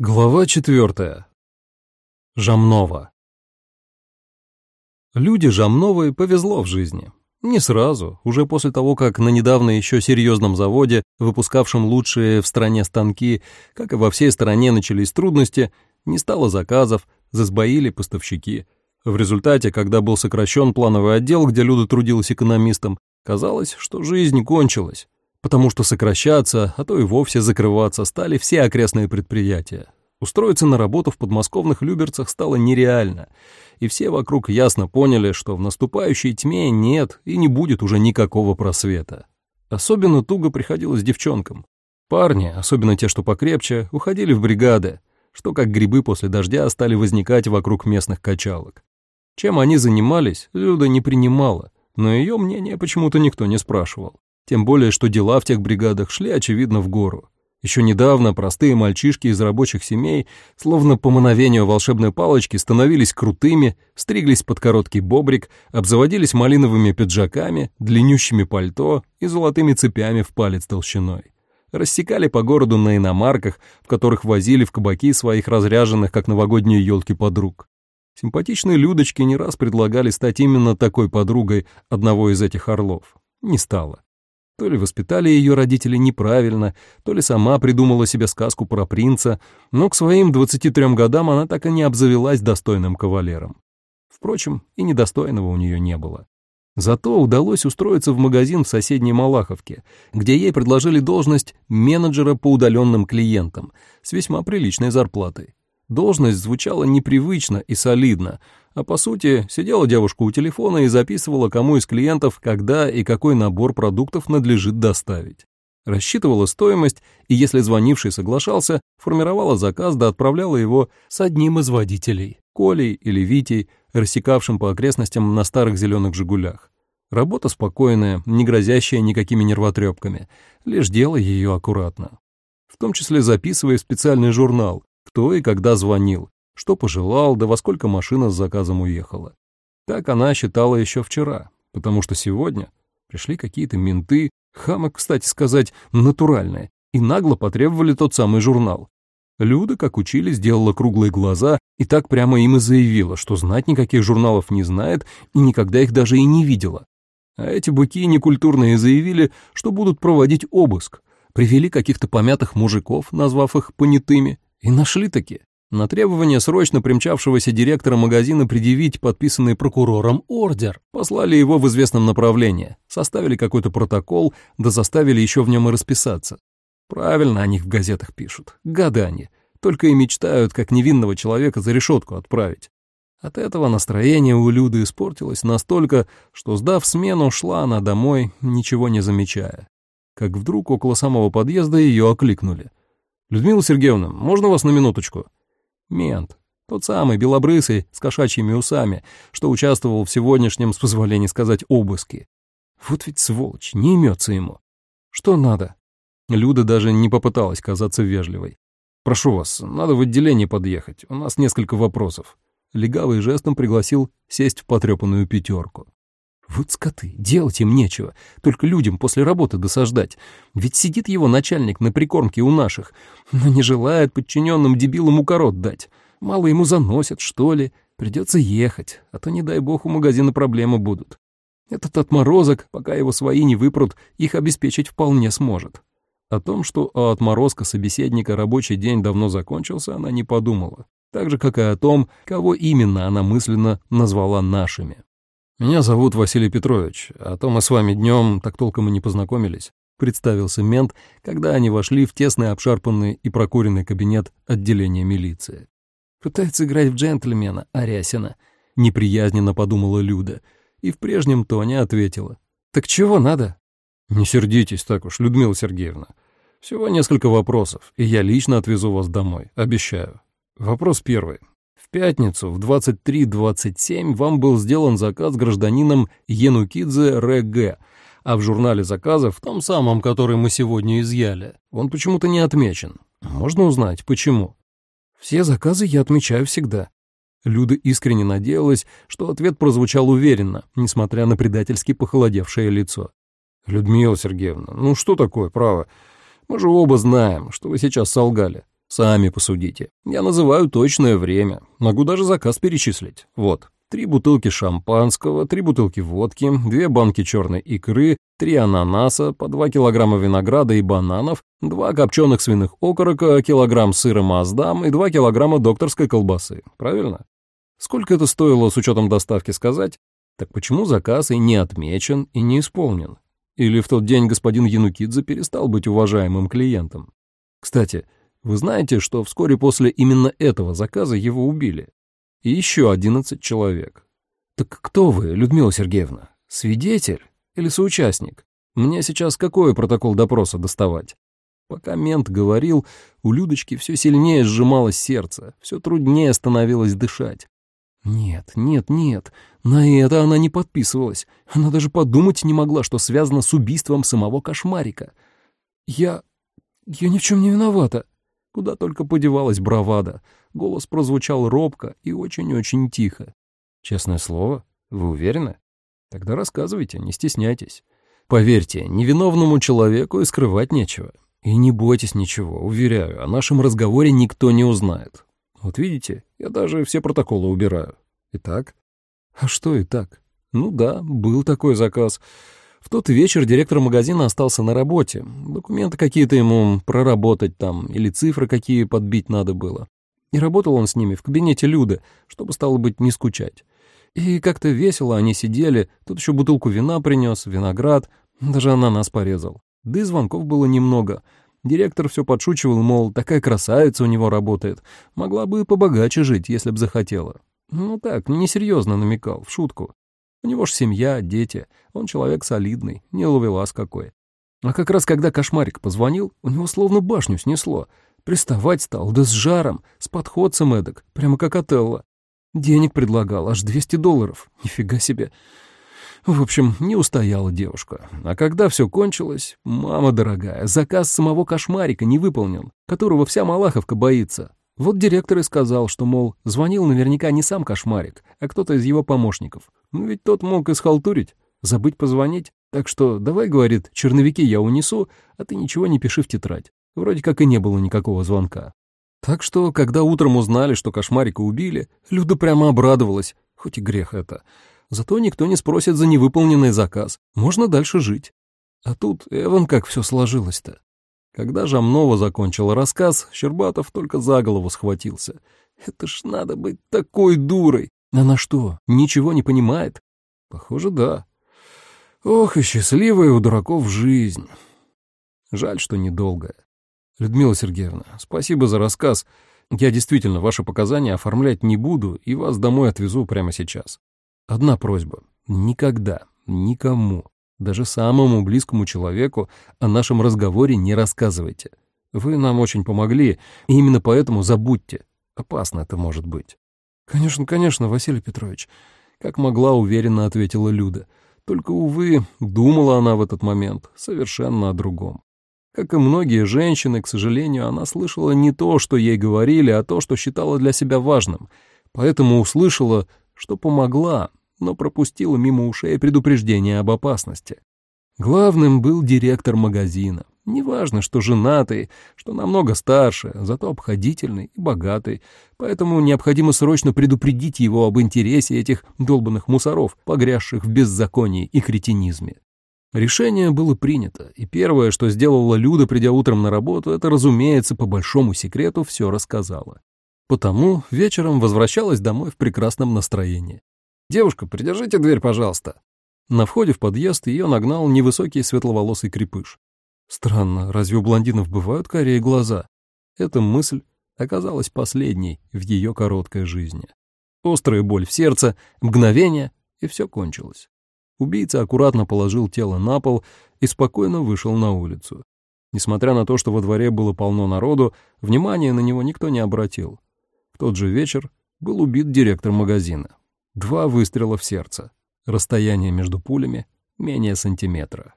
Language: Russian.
Глава четвертая. Жамнова. Люди Жамновой повезло в жизни. Не сразу, уже после того, как на недавно еще серьезном заводе, выпускавшем лучшие в стране станки, как и во всей стране начались трудности, не стало заказов, засбоили поставщики. В результате, когда был сокращен плановый отдел, где Люда трудилась экономистом, казалось, что жизнь кончилась потому что сокращаться, а то и вовсе закрываться стали все окрестные предприятия. Устроиться на работу в подмосковных Люберцах стало нереально, и все вокруг ясно поняли, что в наступающей тьме нет и не будет уже никакого просвета. Особенно туго приходилось девчонкам. Парни, особенно те, что покрепче, уходили в бригады, что как грибы после дождя стали возникать вокруг местных качалок. Чем они занимались, Люда не принимала, но ее мнение почему-то никто не спрашивал. Тем более, что дела в тех бригадах шли, очевидно, в гору. Еще недавно простые мальчишки из рабочих семей, словно по мановению волшебной палочки, становились крутыми, стриглись под короткий бобрик, обзаводились малиновыми пиджаками, длиннющими пальто и золотыми цепями в палец толщиной. Рассекали по городу на иномарках, в которых возили в кабаки своих разряженных, как новогодние елки, подруг. Симпатичные Людочки не раз предлагали стать именно такой подругой одного из этих орлов. Не стало. То ли воспитали ее родители неправильно, то ли сама придумала себе сказку про принца, но к своим 23 годам она так и не обзавелась достойным кавалером. Впрочем, и недостойного у нее не было. Зато удалось устроиться в магазин в соседней Малаховке, где ей предложили должность менеджера по удаленным клиентам с весьма приличной зарплатой. Должность звучала непривычно и солидно, а по сути, сидела девушка у телефона и записывала, кому из клиентов, когда и какой набор продуктов надлежит доставить. Рассчитывала стоимость, и если звонивший соглашался, формировала заказ да отправляла его с одним из водителей, Колей или Витей, рассекавшим по окрестностям на старых зеленых «Жигулях». Работа спокойная, не грозящая никакими нервотрепками, лишь делай ее аккуратно. В том числе записывая специальный журнал, кто и когда звонил, что пожелал, да во сколько машина с заказом уехала. Так она считала еще вчера, потому что сегодня пришли какие-то менты, хамы, кстати сказать, натуральные, и нагло потребовали тот самый журнал. Люда, как учили, сделала круглые глаза и так прямо им и заявила, что знать никаких журналов не знает и никогда их даже и не видела. А эти быки некультурные заявили, что будут проводить обыск. Привели каких-то помятых мужиков, назвав их понятыми, и нашли таки. На требование срочно примчавшегося директора магазина предъявить подписанный прокурором ордер, послали его в известном направлении, составили какой-то протокол, да заставили еще в нем и расписаться. Правильно о них в газетах пишут, гады они, только и мечтают, как невинного человека за решетку отправить. От этого настроение у Люды испортилось настолько, что, сдав смену, шла она домой, ничего не замечая. Как вдруг около самого подъезда ее окликнули. «Людмила Сергеевна, можно вас на минуточку?» Мент. Тот самый, белобрысый, с кошачьими усами, что участвовал в сегодняшнем, с позволения сказать, обыске. Вот ведь сволочь, не имется ему. Что надо? Люда даже не попыталась казаться вежливой. «Прошу вас, надо в отделение подъехать, у нас несколько вопросов». Легавый жестом пригласил сесть в потрепанную пятерку. Вот скоты, делать им нечего, только людям после работы досаждать. Ведь сидит его начальник на прикормке у наших, но не желает подчиненным дебилам укорот дать. Мало ему заносят, что ли. Придется ехать, а то, не дай бог, у магазина проблемы будут. Этот отморозок, пока его свои не выпрут, их обеспечить вполне сможет. О том, что у отморозка собеседника рабочий день давно закончился, она не подумала. Так же, как и о том, кого именно она мысленно назвала нашими. «Меня зовут Василий Петрович, а то мы с вами днем так толком и не познакомились», — представился мент, когда они вошли в тесный обшарпанный и прокуренный кабинет отделения милиции. «Пытается играть в джентльмена, Арясина», — неприязненно подумала Люда, и в прежнем тоне ответила. «Так чего надо?» «Не сердитесь так уж, Людмила Сергеевна. Всего несколько вопросов, и я лично отвезу вас домой, обещаю. Вопрос первый пятницу в 23.27 вам был сделан заказ гражданином Енукидзе Р.Г., а в журнале заказов, том самом, который мы сегодня изъяли, он почему-то не отмечен. Можно узнать, почему? Все заказы я отмечаю всегда. Люда искренне надеялась, что ответ прозвучал уверенно, несмотря на предательски похолодевшее лицо. «Людмила Сергеевна, ну что такое, право? Мы же оба знаем, что вы сейчас солгали. Сами посудите. Я называю точное время. Могу даже заказ перечислить. Вот. Три бутылки шампанского, три бутылки водки, две банки черной икры, три ананаса, по два килограмма винограда и бананов, два копченых свиных окорока, килограмм сыра маздам и два килограмма докторской колбасы. Правильно? Сколько это стоило с учетом доставки сказать? Так почему заказ и не отмечен, и не исполнен? Или в тот день господин Янукидзе перестал быть уважаемым клиентом? Кстати, вы знаете, что вскоре после именно этого заказа его убили? И еще одиннадцать человек. Так кто вы, Людмила Сергеевна? Свидетель или соучастник? Мне сейчас какой протокол допроса доставать? Пока мент говорил, у Людочки все сильнее сжималось сердце, все труднее становилось дышать. Нет, нет, нет, на это она не подписывалась. Она даже подумать не могла, что связано с убийством самого кошмарика. Я... я ни в чем не виновата. Куда только подевалась бравада. Голос прозвучал робко и очень-очень тихо. Честное слово? Вы уверены? Тогда рассказывайте, не стесняйтесь. Поверьте, невиновному человеку и скрывать нечего. И не бойтесь ничего, уверяю, о нашем разговоре никто не узнает. Вот видите, я даже все протоколы убираю. Итак? А что и так? Ну да, был такой заказ. В тот вечер директор магазина остался на работе. Документы какие-то ему проработать там, или цифры какие подбить надо было. И работал он с ними в кабинете Люды, чтобы, стало быть, не скучать. И как-то весело они сидели, тут еще бутылку вина принес, виноград, даже ананас порезал. Да и звонков было немного — Директор все подшучивал, мол, такая красавица у него работает. Могла бы побогаче жить, если б захотела. Ну так, несерьезно намекал, в шутку. У него ж семья, дети, он человек солидный, не ловелас какой. А как раз когда кошмарик позвонил, у него словно башню снесло. Приставать стал, да с жаром, с подходцем эдак, прямо как Отелло. Денег предлагал, аж 200 долларов, нифига себе. В общем, не устояла девушка. А когда все кончилось, мама дорогая, заказ самого кошмарика не выполнен, которого вся Малаховка боится. Вот директор и сказал, что, мол, звонил наверняка не сам кошмарик, а кто-то из его помощников. Ну ведь тот мог и схалтурить, забыть позвонить. Так что давай, говорит, черновики я унесу, а ты ничего не пиши в тетрадь. Вроде как и не было никакого звонка. Так что, когда утром узнали, что кошмарика убили, Люда прямо обрадовалась, хоть и грех это. Зато никто не спросит за невыполненный заказ. Можно дальше жить. А тут Эван как все сложилось-то. Когда Жамнова закончила рассказ, Щербатов только за голову схватился. Это ж надо быть такой дурой. Она что, ничего не понимает? Похоже, да. Ох, и счастливая у дураков жизнь. Жаль, что недолгая. Людмила Сергеевна, спасибо за рассказ. Я действительно ваши показания оформлять не буду и вас домой отвезу прямо сейчас. Одна просьба. Никогда, никому, даже самому близкому человеку о нашем разговоре не рассказывайте. Вы нам очень помогли, и именно поэтому забудьте. Опасно это может быть. Конечно, конечно, Василий Петрович. Как могла, уверенно ответила Люда. Только, увы, думала она в этот момент совершенно о другом. Как и многие женщины, к сожалению, она слышала не то, что ей говорили, а то, что считала для себя важным. Поэтому услышала что помогла, но пропустила мимо ушей предупреждение об опасности. Главным был директор магазина. Неважно, что женатый, что намного старше, зато обходительный и богатый, поэтому необходимо срочно предупредить его об интересе этих долбанных мусоров, погрязших в беззаконии и кретинизме. Решение было принято, и первое, что сделала Люда, придя утром на работу, это, разумеется, по большому секрету все рассказала. Потому вечером возвращалась домой в прекрасном настроении. «Девушка, придержите дверь, пожалуйста». На входе в подъезд ее нагнал невысокий светловолосый крепыш. Странно, разве у блондинов бывают карие глаза? Эта мысль оказалась последней в ее короткой жизни. Острая боль в сердце, мгновение, и все кончилось. Убийца аккуратно положил тело на пол и спокойно вышел на улицу. Несмотря на то, что во дворе было полно народу, внимания на него никто не обратил. В тот же вечер был убит директор магазина. Два выстрела в сердце. Расстояние между пулями менее сантиметра.